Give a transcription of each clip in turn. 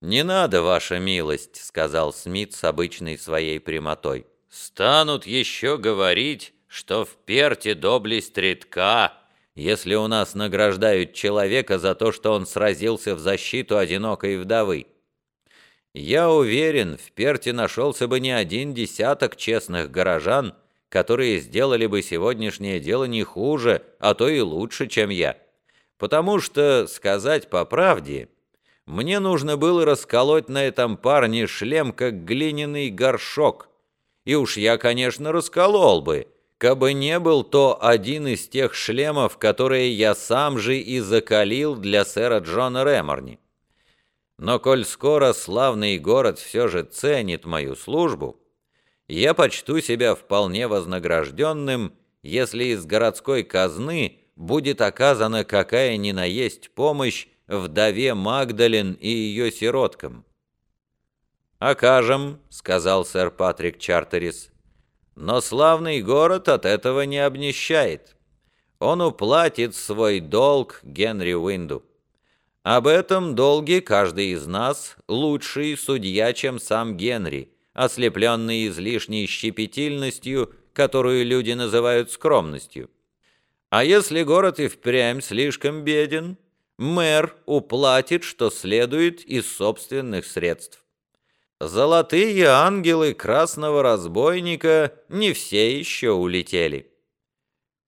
«Не надо, ваша милость», — сказал Смит с обычной своей прямотой. «Станут еще говорить, что в перте доблесть редка, если у нас награждают человека за то, что он сразился в защиту одинокой вдовы. Я уверен, в перте нашелся бы не один десяток честных горожан, которые сделали бы сегодняшнее дело не хуже, а то и лучше, чем я. Потому что, сказать по правде, мне нужно было расколоть на этом парне шлем, как глиняный горшок. И уж я, конечно, расколол бы, кабы не был то один из тех шлемов, которые я сам же и закалил для сэра Джона Реморни. Но коль скоро славный город все же ценит мою службу, я почту себя вполне вознагражденным, если из городской казны будет оказана какая ни на есть помощь вдове Магдалин и ее сироткам. «Окажем», — сказал сэр Патрик Чартерис, — «но славный город от этого не обнищает. Он уплатит свой долг Генри Уинду. Об этом долге каждый из нас лучший судья, чем сам Генри» ослепленный излишней щепетильностью, которую люди называют скромностью. А если город и впрямь слишком беден, мэр уплатит, что следует из собственных средств. Золотые ангелы красного разбойника не все еще улетели.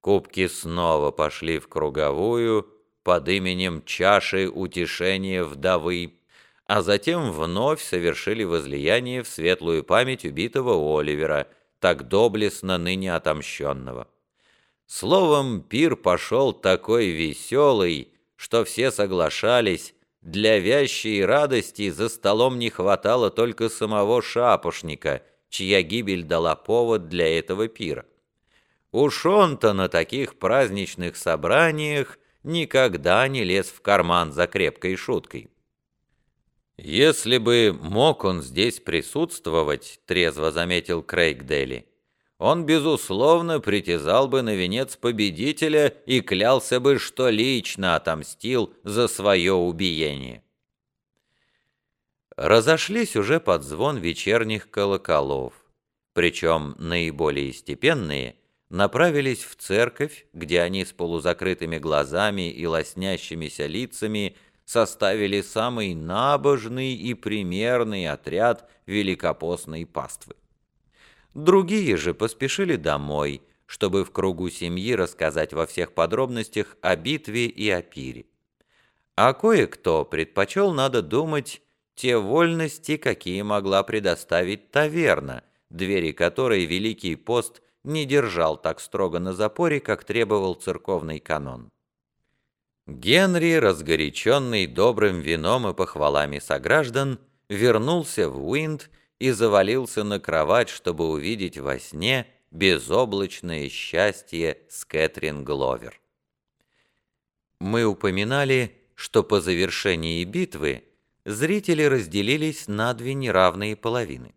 Кубки снова пошли в круговую под именем чаши утешения вдовы, а затем вновь совершили возлияние в светлую память убитого Оливера, так доблестно ныне отомщенного. Словом, пир пошел такой веселый, что все соглашались, для вящей радости за столом не хватало только самого шапошника, чья гибель дала повод для этого пира. Уж он-то на таких праздничных собраниях никогда не лез в карман за крепкой шуткой. «Если бы мог он здесь присутствовать», — трезво заметил Крейг Дели, «он, безусловно, притязал бы на венец победителя и клялся бы, что лично отомстил за свое убиение». Разошлись уже под звон вечерних колоколов, причем наиболее степенные направились в церковь, где они с полузакрытыми глазами и лоснящимися лицами составили самый набожный и примерный отряд великопостной паствы. Другие же поспешили домой, чтобы в кругу семьи рассказать во всех подробностях о битве и о пире. А кое-кто предпочел, надо думать, те вольности, какие могла предоставить таверна, двери которой Великий пост не держал так строго на запоре, как требовал церковный канон. Генри, разгоряченный добрым вином и похвалами сограждан, вернулся в Уинд и завалился на кровать, чтобы увидеть во сне безоблачное счастье с Кэтрин Гловер. Мы упоминали, что по завершении битвы зрители разделились на две неравные половины.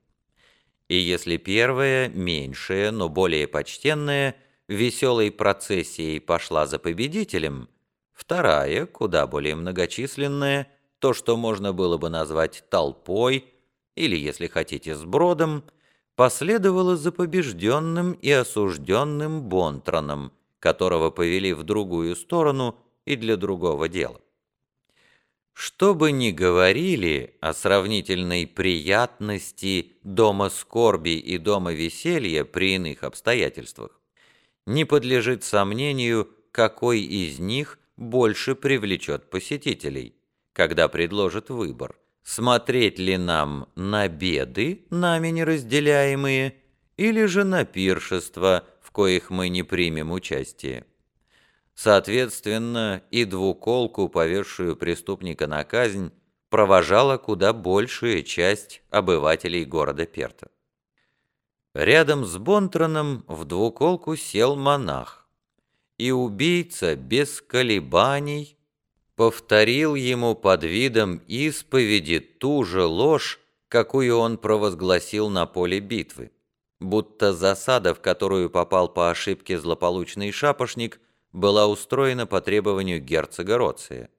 И если первая, меньшая, но более почтенная, веселой процессией пошла за победителем – Вторая, куда более многочисленная, то, что можно было бы назвать толпой, или, если хотите, сбродом, последовала за побежденным и осужденным Бонтроном, которого повели в другую сторону и для другого дела. Что бы ни говорили о сравнительной приятности дома скорби и дома веселья при иных обстоятельствах, не подлежит сомнению, какой из них больше привлечет посетителей, когда предложит выбор, смотреть ли нам на беды, нами неразделяемые, или же на пиршества, в коих мы не примем участие. Соответственно, и двуколку, повергшую преступника на казнь, провожала куда большая часть обывателей города Перта. Рядом с Бонтроном в двуколку сел монах, и убийца без колебаний повторил ему под видом исповеди ту же ложь, какую он провозгласил на поле битвы, будто засада, в которую попал по ошибке злополучный шапошник, была устроена по требованию герцога Роция.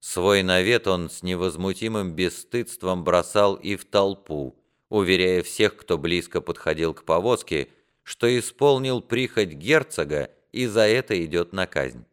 Свой навет он с невозмутимым бесстыдством бросал и в толпу, уверяя всех, кто близко подходил к повозке, что исполнил прихоть герцога и за это идет на казнь.